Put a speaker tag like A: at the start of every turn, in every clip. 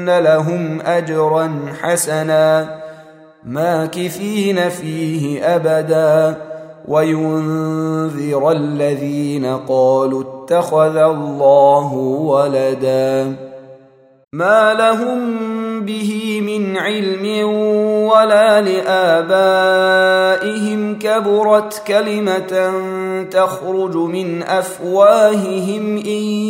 A: ان لهم اجرا حسنا. ماكثين فيه ابدا. وينذر الذين قالوا اتخذ الله ولدا. ما لهم به من علم ولا لآبائهم. كبرت كلمة تخرج من أفواههم إن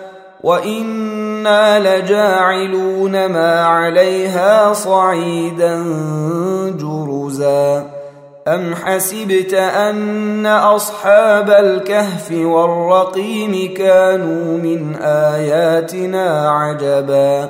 A: وأنا لجاعلون ما عليها صعيدا جرزا ام حسبت ان اصحاب الكهف والرقيم كانوا من اياتنا عجبا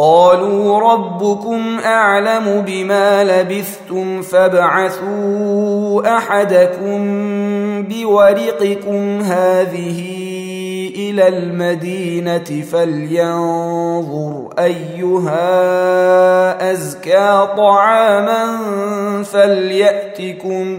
A: قالوا ربكم أعلم بما لبثتم فابعثوا أحدكم بورقكم هذه إلى المدينة فلينظر أيها أزكى طعاما فليأتكم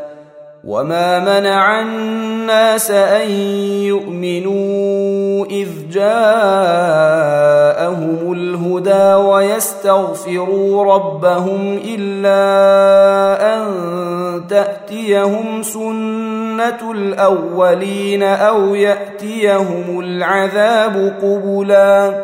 A: وما منع الناس ان يؤمنوا اذ جاءهم الهدى ويستغفروا ربهم الا ان تاتيهم سنه الاولين أو ياتيهم العذاب قبلا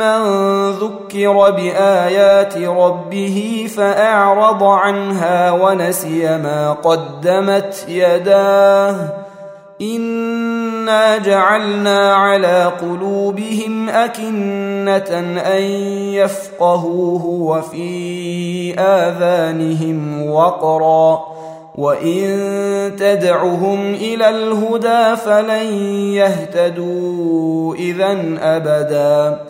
A: من ذكر بآيات ربه فأعرض عنها ونسي ما قدمت يداه. انا جعلنا على قلوبهم اكنه ان يفقهوه وفي اذانهم وقرا. وان تدعهم إلى الهدى فلن يهتدوا اذا ابدا.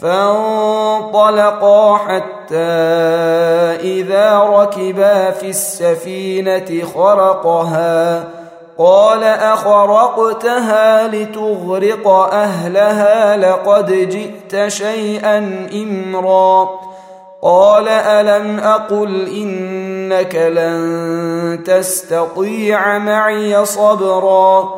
A: فانطلقا حتى إذا ركبا في السفينة خرقها. قال أخرقتها لتغرق أهلها لقد جئت شيئا إمرا. قال ألم أقل إنك لن تستطيع معي صبرا.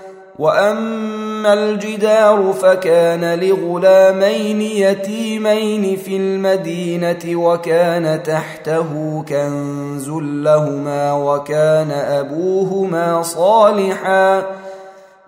A: واما الجدار فكان لغلامين يتيمين في المدينة وكان تحته كنز لهما وكان ابوهما صالحا